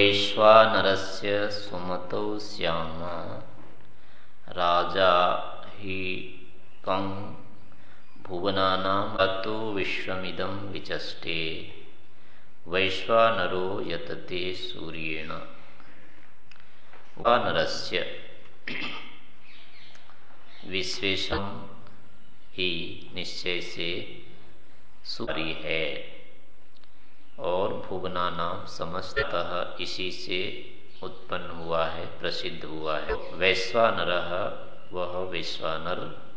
वैश्वानरस्य सुमतौ श्याम। राजा हि कं भुवनानां ततो विश्वमिदं विचष्टे। वैश्वानरो यतते सूर्येण। वानरस्य विश्वेशम ही निश्चय से सुरी है। और भुवना नाम समस्तः इसी से उत्पन्न हुआ है, प्रसिद्ध हुआ है। वैश्वानर, वह वैश्वानर।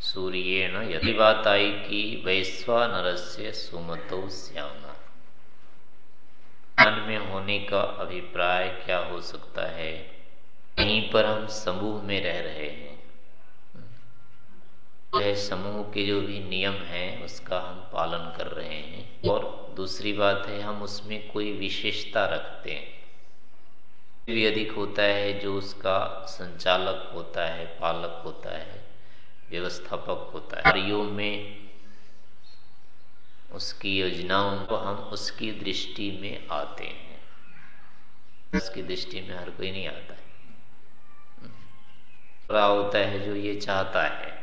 सूर्येण यदि बात आई कि वैश्वानर से सुमतो श्यामा। मन में होने का अभिप्राय क्या हो सकता है? यहीं पर हम समूह में रह रहे हैं। समूह के जो भी नियम हैं, उसका हम पालन कर रहे हैं। और दूसरी बात है, हम उसमें कोई विशेषता रखते हैं। भी अधिक होता है, जो उसका संचालक होता है, पालक होता है, व्यवस्थापक होता है, कार्यों में उसकी योजनाओं को हम उसकी दृष्टि में आते हैं। उसकी दृष्टि में हर कोई नहीं आता। है होता है जो ये चाहता है।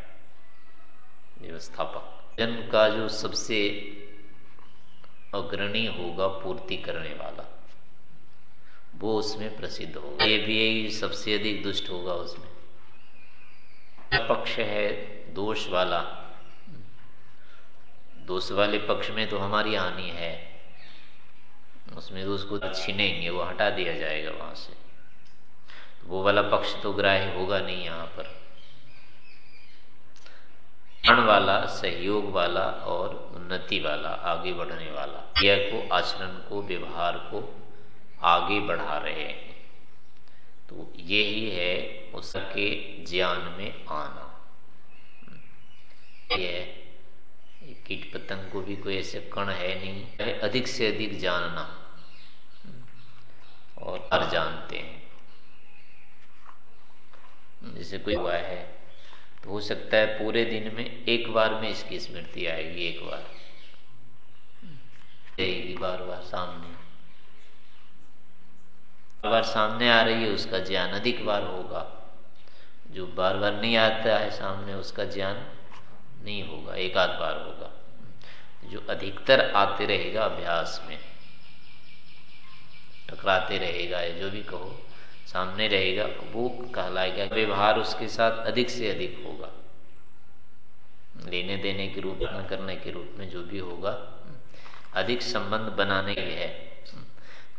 व्यवस्थापक। जन का जो सबसे अग्रणी होगा पूर्ति करने वाला, वो उसमें प्रसिद्ध होगा। ये भी सबसे अधिक दुष्ट होगा उसमें। पक्ष है दोष वाला, दोष वाले पक्ष में तो हमारी हानि है। उसमें तो उसको छीनेंगे, वो हटा दिया जाएगा वहाँ से। वो वाला पक्ष तो ग्राह्य होगा नहीं यहाँ पर। क्षण वाला, सहयोग वाला और उन्नति वाला, आगे बढ़ने वाला क्रिया को, आचरण को, व्यवहार को आगे बढ़ा रहे हैं। तो यही है उसके ज्ञान में आना। यह कीट पतंग को भी कोई ऐसे कण है नहीं अधिक से अधिक जानना और हर जानते हैं। जैसे कोई हुआ है तो हो सकता है पूरे दिन में एक बार में इसकी स्मृति आएगी एक बार। बार बार सामने। बार बार सामने आ रही है, उसका ज्ञान अधिक बार होगा। जो बार बार नहीं आता है सामने, उसका ज्ञान नहीं होगा एक आध बार होगा। जो अधिकतर आते रहेगा अभ्यास में, टकराते रहेगा, या जो भी कहो, सामने रहेगा, वो कहलाएगा। व्यवहार उसके साथ अधिक से अधिक होगा। लेने देने के रूप में, करने के रूप में जो भी होगा, अधिक संबंध बनाने के है।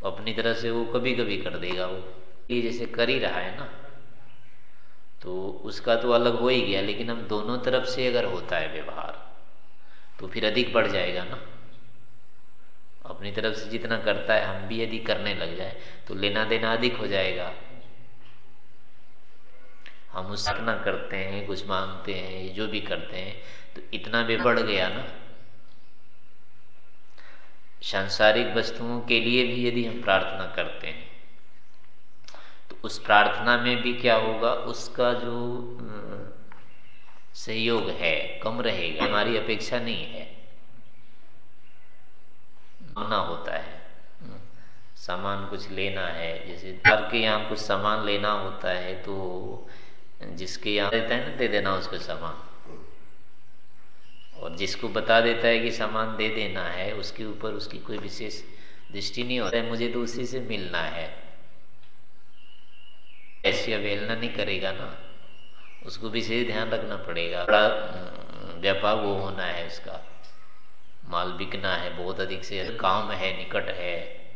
अपनी तरह से वो कभी कभी कर देगा वो। ये जैसे कर ही रहा है ना तो उसका तो अलग हो ही गया, लेकिन हम दोनों तरफ़ से अगर होता है व्यवहार तो फिर अधिक बढ़ जाएगा ना। अपनी तरफ़ से जितना करता है, हम भी यदि करने लग जाए तो लेना देना अधिक हो जाएगा। हम उससे इतना करते हैं कुछ मांगते हैं जो भी करते हैं तो इतना भी बढ़ गया ना। सांसारिक वस्तुओं के लिए भी यदि हम प्रार्थना करते हैं तो उस प्रार्थना में भी क्या होगा? उसका जो सहयोग है कम रहेगा हमारी अपेक्षा नहीं है। मांगना होता है। सामान कुछ लेना है जैसे घर के यहाँ कुछ सामान लेना होता है तो जिसके यहाँ देता है ना, दे देना उसको सामान। और जिसको बता देता है कि सामान दे देना है, उसके ऊपर उसकी कोई विशेष दृष्टि नहीं होता है, मुझे तो उसी से मिलना है। ऐसी अवहेलना नहीं करेगा ना। उसको विशेष ध्यान रखना पड़ेगा। बड़ा व्यापार वो होना है उसका। माल बिकना है, बहुत अधिक से काम है, निकट है।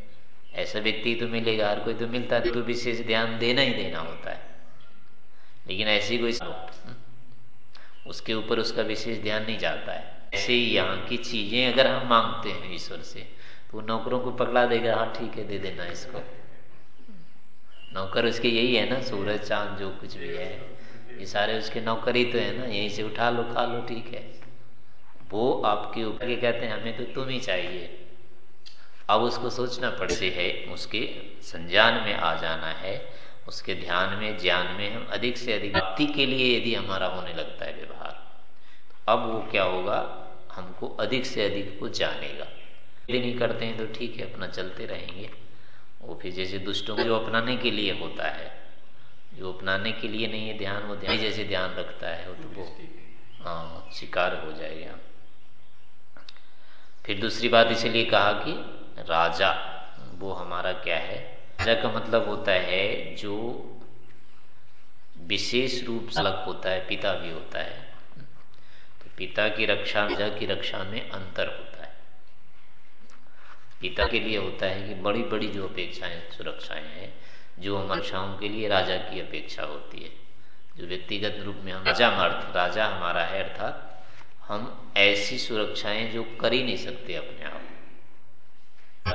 ऐसा व्यक्ति तो मिलेगा हर कोई तो मिलता है तो विशेष ध्यान देना ही देना होता है। लेकिन ऐसी कोई उसके ऊपर उसका विशेष ध्यान नहीं जाता है। ऐसे ही यहाँ की चीज़ें अगर हम मांगते हैं ईश्वर से तो नौकरों को पकड़ा देगा हाँ ठीक है, दे देना इसको। नौकर उसके यही है ना, सूरज, चाँद, जो कुछ भी है, ये सारे उसके नौकर ही तो है ना, यहीं से उठा लो, खा लो, ठीक है। वो आपके ऊपर के कहते हैं, हमें तो तुम ही चाहिए। अब उसको सोचना पड़ते है, उसके संज्ञान में आ जाना है उसके ध्यान में, ज्ञान में हम अधिक से अधिक भक्ति के लिए यदि हमारा होने लगता है व्यवहार तो अब वो क्या होगा? हमको अधिक से अधिक वो जानेगा। यदि नहीं करते हैं तो ठीक है, अपना चलते रहेंगे। वो फिर जैसे दुष्टों को जो अपनाने के लिए होता है, जो अपनाने के लिए नहीं है ध्यान, वो ध्यान जैसे ध्यान रखता है, वो तो वो हाँ शिकार हो जाएगा। फिर दूसरी बात इसलिए कहा कि राजा, वो हमारा क्या है? राजा का मतलब होता है जो विशेष रूप से अलग होता है, पिता भी होता है। तो पिता की रक्षा राजा की रक्षा में अंतर होता है। पिता के लिए होता है कि बड़ी बड़ी जो अपेक्षाएँ, सुरक्षाएँ हैं, जो हमारे के लिए राजा की अपेक्षा होती है। जो व्यक्तिगत रूप में हम राजा अर्थ राजा हमारा है, अर्थात हम ऐसी सुरक्षाएँ जो कर ही नहीं सकते अपने आप।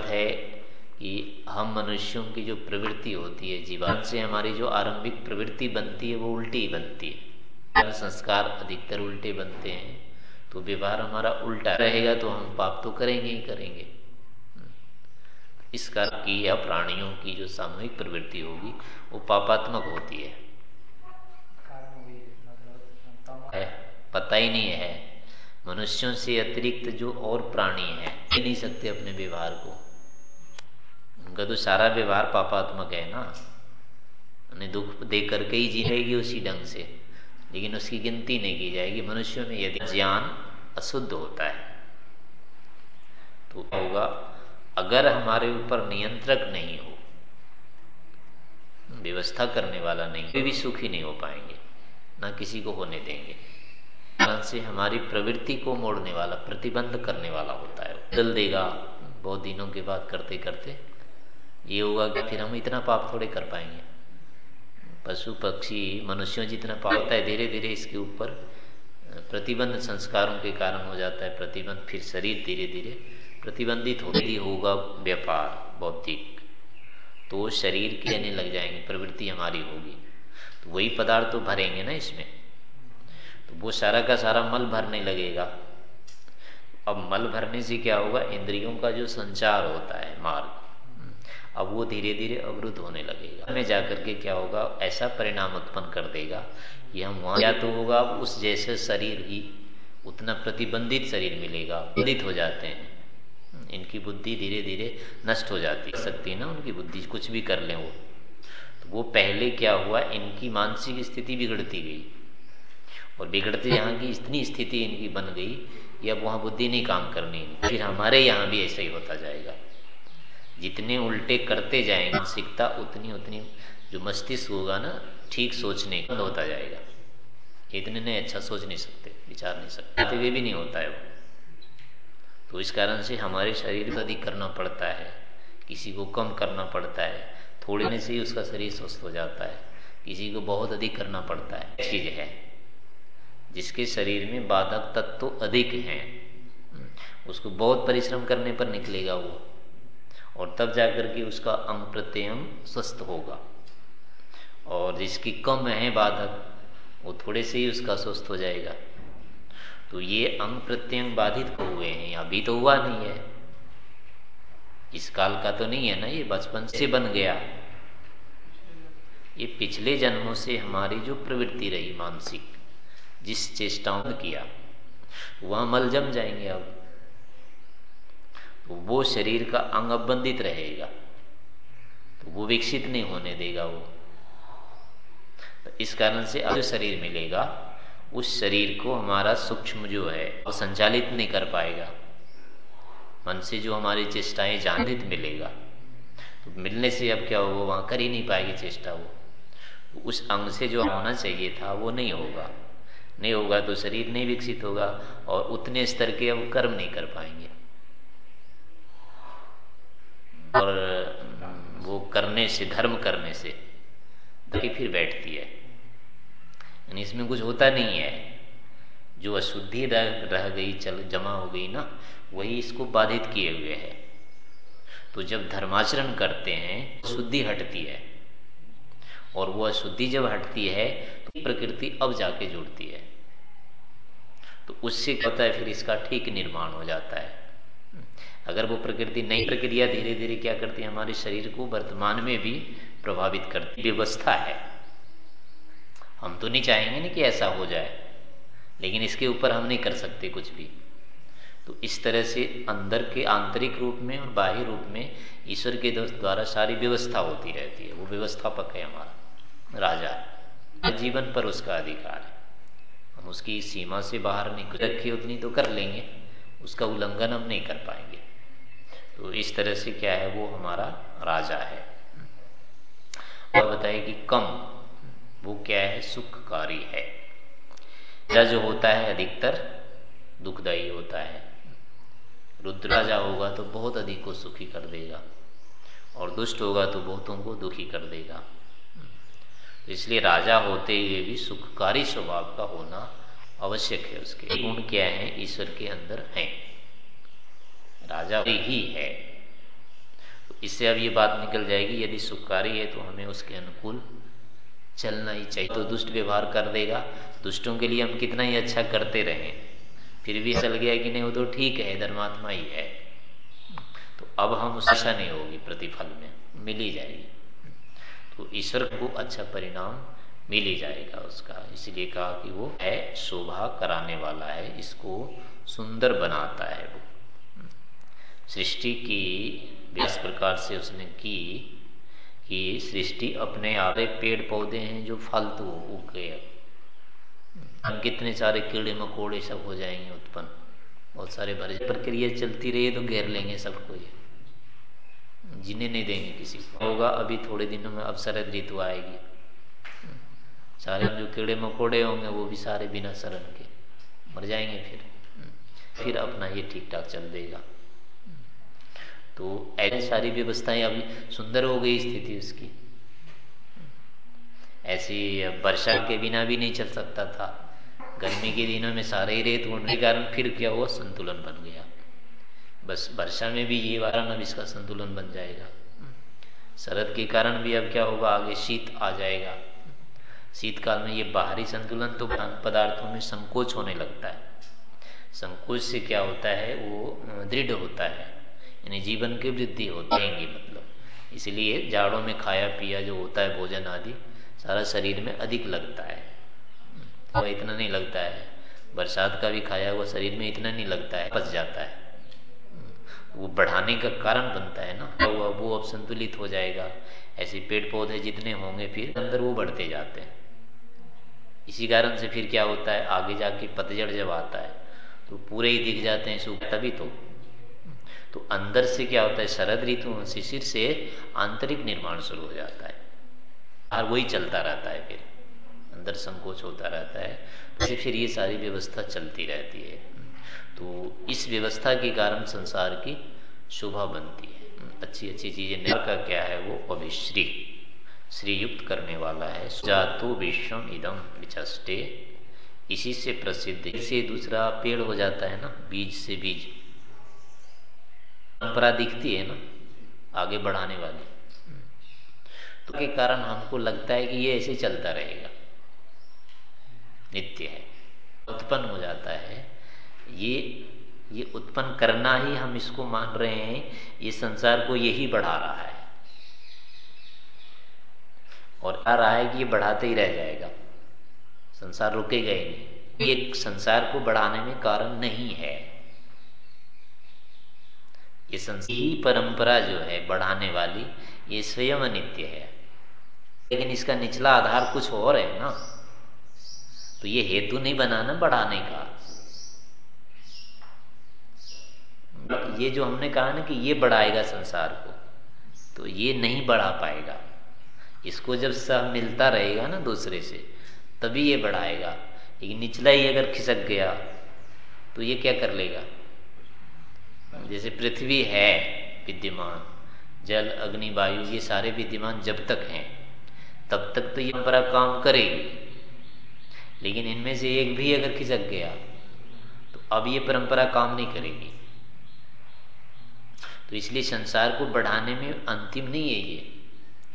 है कि हम मनुष्यों की जो प्रवृत्ति होती है जीवन से हमारी जो आरंभिक प्रवृत्ति बनती है, वो उल्टी ही बनती है। संस्कार अधिकतर उल्टे बनते हैं तो व्यवहार हमारा उल्टा रहेगा तो हम पाप तो करेंगे ही करेंगे। इस कारण की या प्राणियों की जो सामूहिक प्रवृत्ति होगी, वो पापात्मक होती है। पता ही नहीं है। मनुष्यों से अतिरिक्त जो और प्राणी है नहीं सकते अपने व्यवहार को। उनका तो सारा व्यवहार पापात्मक है ना। उन्हें दुख दे करके ही जी रहेगी उसी ढंग से। लेकिन उसकी गिनती नहीं की जाएगी। मनुष्यों में यदि ज्ञान अशुद्ध होता है तो होगा? अगर हमारे ऊपर नियंत्रक नहीं हो, व्यवस्था करने वाला नहीं, कोई भी सुखी नहीं हो पाएँगे, ना किसी को होने देंगे। से हमारी प्रवृत्ति को मोड़ने वाला, प्रतिबंध करने वाला होता है। बदल देगा। बहुत दिनों के बाद करते करते ये होगा कि फिर हम इतना पाप थोड़े कर पाएँगे। पशु पक्षी, मनुष्यों जितना पाप होता है धीरे धीरे इसके ऊपर प्रतिबंध संस्कारों के कारण हो जाता है। प्रतिबंध फिर शरीर धीरे धीरे प्रतिबंधित हो यदि होगा व्यापार, बौद्धिक। तो शरीर के आने लग जाएँगे, प्रवृत्ति हमारी होगी। तो वही पदार्थ तो भरेंगे ना इसमें। तो वो सारा का सारा मल भरने लगेगा। अब मल भरने से क्या होगा? इंद्रियों का जो संचार होता है, मार्ग। अब वो धीरे धीरे अवरुद्ध होने लगेगा। हमें जाकर के क्या होगा? ऐसा परिणाम उत्पन्न कर देगा कि हम वहाँ या तो होगा उस जैसे शरीर ही उतना प्रतिबंधित शरीर मिलेगा पीड़ित हो जाते हैं। इनकी बुद्धि धीरे धीरे नष्ट हो जाती है। सकती है ना उनकी बुद्धि? कुछ भी कर लें वो। तो वो पहले क्या हुआ? इनकी मानसिक स्थिति बिगड़ती गई। और बिगड़ते यहाँ की इतनी स्थिति इनकी बन गई कि अब वहाँ बुद्धि नहीं काम करनी। फिर हमारे यहाँ भी ऐसा ही होता जाएगा। जितने उल्टे करते जाएँगे मानसिकता उतनी उतनी जो मस्तिष्क होगा ना, ठीक सोचने का होता जाएगा। इतने नहीं अच्छा सोच नहीं सकते, विचार नहीं सकते। ये भी नहीं होता है वो। तो इस कारण से हमारे शरीर को अधिक करना पड़ता है, किसी को कम करना पड़ता है, थोड़े से ही उसका शरीर स्वस्थ हो जाता है, किसी को बहुत अधिक करना पड़ता है। चीज़ है, जिसके शरीर में बाधक तत्व तो अधिक हैं, उसको बहुत परिश्रम करने पर निकलेगा वो। और तब जाकर के उसका अंग प्रत्यंग स्वस्थ होगा। और जिसकी कम है बाधक, वो थोड़े से ही उसका स्वस्थ हो जाएगा। तो ये अंग प्रत्यंग बाधित हुए हैं अभी तो हुआ नहीं है। इस काल का तो नहीं है ना, ये बचपन से बन गया। ये पिछले जन्मों से हमारी जो प्रवृत्ति रही मानसिक, जिस चेष्टाओं ने किया, वह मल जम जाएँगे अब। तो वो शरीर का अंग अबंधित रहेगा। तो वो विकसित नहीं होने देगा वो। तो इस कारण से अब शरीर मिलेगा, उस शरीर को हमारा सूक्ष्म जो है, वो संचालित नहीं कर पाएगा। मन से जो हमारी चेष्टाएँ जानित मिलेगा तो मिलने से अब क्या होगा वहाँ कर ही नहीं पाएगी चेष्टा वो। तो उस अंग से जो होना चाहिए था, वो नहीं होगा। नहीं होगा तो शरीर नहीं विकसित होगा और उतने स्तर के अब कर्म नहीं कर पाएँगे। और वो करने से धर्म करने से कि फिर बैठती है। यानी इसमें कुछ होता नहीं है। जो अशुद्धि रह, रह गई चल जमा हो गई ना वही इसको बाधित किए हुए है। तो जब धर्माचरण करते हैं शुद्धि हटती है। और वो अशुद्धि जब हटती है तो प्रकृति अब जाके जुड़ती है। तो उससे क्या होता है फिर इसका ठीक निर्माण हो जाता है। अगर वो प्रकृति नई प्रक्रिया धीरे धीरे क्या करती है, हमारे शरीर को वर्तमान में भी प्रभावित करती व्यवस्था है। हम तो नहीं चाहेंगे ना कि ऐसा हो जाए, लेकिन इसके ऊपर हम नहीं कर सकते कुछ भी। तो इस तरह से अंदर के आंतरिक रूप में और बाह्य रूप में ईश्वर के द्वारा सारी व्यवस्था होती रहती है। वो व्यवस्थापक है हमारा, राजा। जीवन पर उसका अधिकार है। हम उसकी सीमा से बाहर नहीं रखी उतनी तो कर लेंगे। उसका उल्लंघन हम नहीं कर पाएँगे। तो इस तरह से क्या है, वो हमारा राजा है। और बताए कि कम, वो क्या है, सुखकारी है। या जो होता है, अधिकतर दुखदायी होता है। रुद्र राजा होगा तो बहुत अधिक को सुखी कर देगा, और दुष्ट होगा तो बहुतों को दुखी कर देगा। तो इसलिए राजा होते हुए भी सुखकारी स्वभाव का होना आवश्यक है उसके। गुण क्या है, ईश्वर के अंदर है। राजा ही है। तो इससे अब ये बात निकल जाएगी, यदि सुखकारी है तो हमें उसके अनुकूल चलना ही चाहिए। तो दुष्ट व्यवहार कर देगा। दुष्टों के लिए हम कितना ही अच्छा करते रहें, फिर भी चल गया कि नहीं, वो तो ठीक है, धर्मात्मा ही है। तो अब हम उस आशा नहीं होगी, प्रतिफल में मिल जाएगी। तो ईश्वर को अच्छा परिणाम मिल ही जाएगा उसका। इसलिए कहा कि वो है, शोभा कराने वाला है, इसको सुंदर बनाता है वो। सृष्टि की इस प्रकार से उसने की कि सृष्टि अपने आप पेड़ पौधे हैं जो फालतू उग गए हम कितने सारे कीड़े मकोड़े सब हो जाएँगे उत्पन्न। बहुत सारे भरे प्रक्रिया चलती रही तो घेर लेंगे सबको ये जिन्हें नहीं देंगे किसी को। होगा, अभी थोड़े दिनों में अब शरद ऋतु आएगी। सारे जो कीड़े मकोड़े होंगे, वो भी सारे बिना शरण के। मर जाएँगे फिर। फिर अपना ये ठीक ठाक चल देगा। तो ऐसी सारी व्यवस्थाएँ अब सुंदर हो गई स्थिति उसकी। ऐसी वर्षा के बिना भी नहीं चल सकता था। गर्मी के दिनों में सारे ही रेत होने के कारण फिर क्या हुआ? संतुलन बन गया। बस वर्षा में भी ये वारण अब इसका संतुलन बन जाएगा। शरद के कारण भी अब क्या होगा? आगे शीत आ जाएगा। शीतकाल में ये बाहरी संतुलन तो पदार्थों में संकोच होने लगता है। संकोच से क्या होता है? वो दृढ़ होता है। यानी जीवन की वृद्धि है मतलब। इसलिए जाड़ों में खाया पिया जो होता है भोजन आदि, सारा शरीर में अधिक लगता है। वो इतना नहीं लगता है। बरसात का भी खाया हुआ शरीर में इतना नहीं लगता है, पच जाता है। वो बढ़ाने का कारण बनता है ना। तो वो अब संतुलित हो जाएगा। ऐसे पेड़ पौधे जितने होंगे फिर अंदर वो बढ़ते जाते हैं। इसी कारण से फिर क्या होता है? आगे जाके पतझड़ जब आता है तो पूरे ही दिख जाते हैं सूख। तभी तो तो अंदर से क्या होता है, शरद ऋतु शिशिर से आंतरिक निर्माण शुरू हो जाता है। और वही चलता रहता है फिर। अंदर संकोच होता रहता है। तो फिर ये सारी व्यवस्था चलती रहती है। तो इस व्यवस्था के कारण संसार की शोभा बनती है। अच्छी अच्छी चीज़ें नर का क्या है वो? अभिश्री। श्रीयुक्त करने वाला है। जातो विश्वम इदम विचष्टे। इसी से प्रसिद्ध। से दूसरा पेड़ हो जाता है ना? बीज से बीज। परंपरा दिखती है ना, आगे बढ़ाने वाली। तो के कारण हमको लगता है कि ये ऐसे चलता रहेगा। नित्य है। उत्पन्न हो जाता है। ये ये उत्पन्न करना ही हम इसको मान रहे हैं, ये संसार को यही बढ़ा रहा है। और आ रहा है कि ये बढ़ाते ही रह जाएगा। संसार रुकेगा ही नहीं। ये संसार को बढ़ाने में कारण नहीं है। ये संसार ही परंपरा जो है बढ़ाने वाली, ये स्वयं नित्य है। लेकिन इसका निचला आधार कुछ और है ना। तो ये हेतु नहीं बनाना, बढ़ाने का। ये जो हमने कहा ना कि ये बढ़ाएगा संसार को तो ये नहीं बढ़ा पाएगा। इसको जब सह मिलता रहेगा ना दूसरे से, तभी ये बढ़ाएगा। लेकिन निचला ही अगर खिसक गया तो ये क्या कर लेगा? जैसे पृथ्वी है विद्यमान, जल, अग्नि, वायु, ये सारे विद्यमान जब तक हैं, तब तक तो ये परंपरा काम करेगी। लेकिन इनमें से एक भी अगर खिसक गया तो अब ये परंपरा काम नहीं करेगी। तो इसलिए संसार को बढ़ाने में अंतिम नहीं है ये,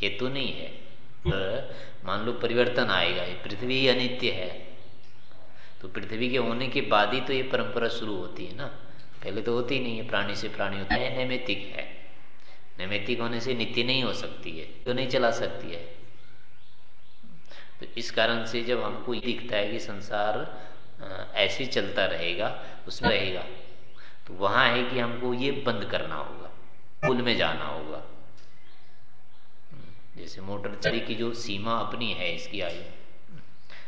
हेतु तो नहीं है। तो मान लो परिवर्तन आएगा, ये पृथ्वी अनित्य है। तो पृथ्वी के होने के बाद ही तो ये परंपरा शुरू होती है ना। पहले तो होती नहीं है, प्राणी से प्राणी होता है नैमितिक है। नैमितिक होने से नीति नहीं हो सकती है तो नहीं चला सकती है। तो इस कारण से जब हमको ये दिखता है कि संसार ऐसे चलता रहेगा, उसमें रहेगा तो वहाँ है कि हमको ये बंद करना होगा, पुल में जाना होगा। जैसे मोटर चली की जो सीमा अपनी है इसकी आयु,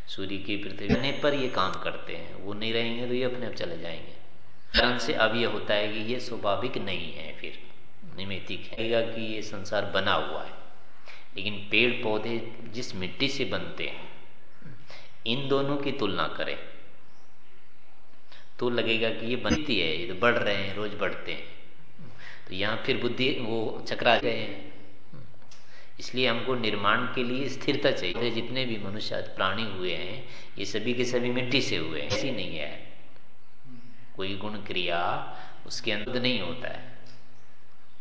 सूर्य की पृथ्वी पर ये काम करते हैं, वो नहीं रहेंगे तो ये अपने आप चले जाएँगे। कारण से अब ये होता है कि ये स्वाभाविक नहीं है, फिर निमितिक है। कि ये संसार बना हुआ है। लेकिन पेड़ पौधे जिस मिट्टी से बनते हैं, इन दोनों की तुलना करें तो लगेगा कि ये बनती है, ये तो बढ़ रहे हैं, रोज बढ़ते हैं। तो यहाँ फिर बुद्धि वो चकरा गए हैं। इसलिए हमको निर्माण के लिए स्थिरता चाहिए। जितने भी मनुष्य प्राणी हुए हैं, ये सभी के सभी मिट्टी से हुए हैं, ऐसी नहीं है। कोई गुण क्रिया उसके अंदर नहीं होता है।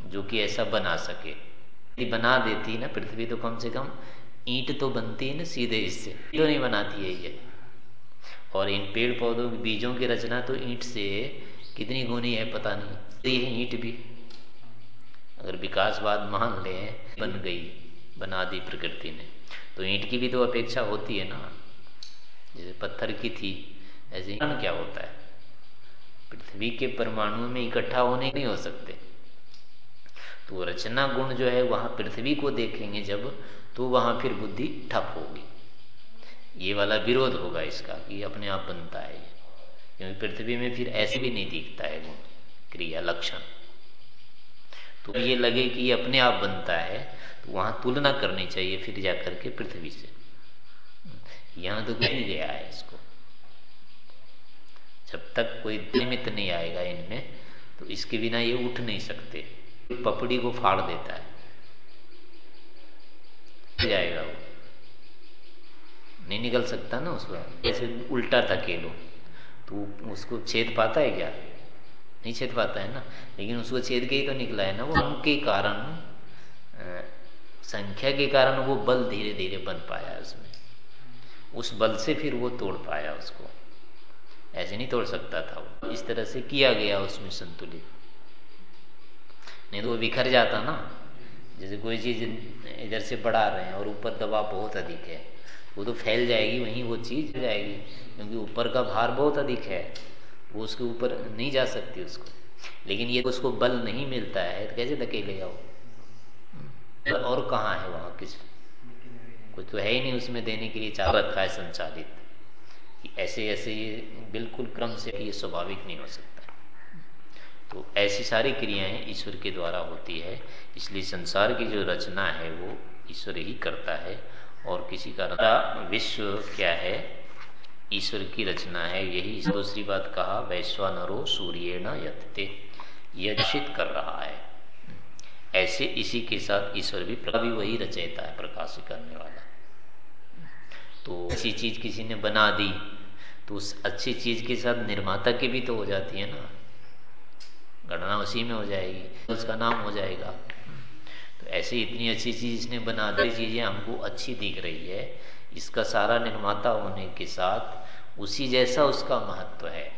जो कि ऐसा बना सके। यदि बना देती ना, पृथ्वी तो कम से कम ईंट तो बनती है ना सीधे इससे। तो नहीं बनाती है ये। और इन पेड़ पौधों के बीजों की रचना तो ईंट से कितनी गुनी है पता नहीं। तो ये ईंट भी। अगर विकासवाद मान ले, बन गई, बना दी प्रकृति ने। तो ईंट की भी तो अपेक्षा होती है ना। जैसे पत्थर की थी, ऐसे क्या होता है? पृथ्वी के परमाणुओं में इकट्ठा होने नहीं हो सकते। तो रचना गुण जो है, वहाँ पृथ्वी को देखेंगे जब तो वहाँ फिर बुद्धि ठप होगी। ये वाला विरोध होगा इसका कि अपने आप बनता है क्योंकि पृथ्वी में फिर ऐसे भी नहीं दिखता है गुण क्रिया लक्षण। तो ये लगे कि ये अपने आप बनता है तो वहाँ तुलना करनी चाहिए फिर जाकर के पृथ्वी से। यहाँ तो नहीं गया है इसको। जब तक कोई निमित्त नहीं आएगा इनमें तो इसके बिना ये उठ नहीं सकते। पपड़ी को फाड़ देता है। जाएगा वो। नहीं निकल सकता ना उसको जैसे उल्टा धकेलो तो उसको छेद पाता है क्या? नहीं छेद पाता है ना? लेकिन उसको छेद के ही तो निकला है ना वो। के कारण संख्या के कारण वो बल धीरे धीरे बन पाया उसमें। उस बल से फिर वो तोड़ पाया उसको। ऐसे नहीं तोड़ सकता था वो। इस तरह से किया गया उसमें संतुलित। नहीं तो वो बिखर जाता ना। जैसे कोई चीज़ इधर से बढ़ा रहे हैं और ऊपर दबाव बहुत अधिक है। वो तो फैल जाएगी, वहीं वो चीज़ जाएगी, क्योंकि ऊपर का भार बहुत अधिक है। वो उसके ऊपर नहीं जा सकती उसको। लेकिन ये उसको बल नहीं मिलता है तो कैसे धकेलेगा वो और कहाँ है वहाँ किस? कुछ तो है ही नहीं उसमें देने के लिए चाह रखा है संचालित। कि ऐसे ऐसे ये बिल्कुल क्रम से ये स्वाभाविक नहीं हो सकता। तो ऐसी सारी क्रियाएँ ईश्वर के द्वारा होती है, इसलिए संसार की जो रचना है वो ईश्वर ही करता है। और किसी का विश्व क्या है? ईश्वर की रचना है। यही दूसरी बात कहा वैश्वानरो सूर्य न यथते यशित कर रहा है। ऐसे इसी के साथ ईश्वर भी भी वही रचयता है, प्रकाश करने वाला। तो अच्छी चीज़ किसी ने बना दी तो उस अच्छी चीज़ के साथ निर्माता की भी तो हो जाती है ना। गणना उसी में हो जाएगी, उसका नाम हो जाएगा। तो ऐसी इतनी अच्छी चीज़ इसने बना दी, चीज़ें हमको अच्छी दिख रही है। इसका सारा निर्माता होने के साथ उसी जैसा उसका महत्व है।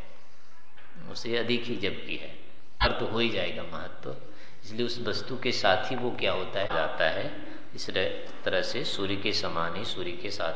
उसे अधिक ही जबकि है अर्थ तो हो ही जाएगा महत्व। इसलिए उस वस्तु के साथ ही वो क्या होता है, जाता है। इस तरह से सूर्य के समान ही सूर्य के साथ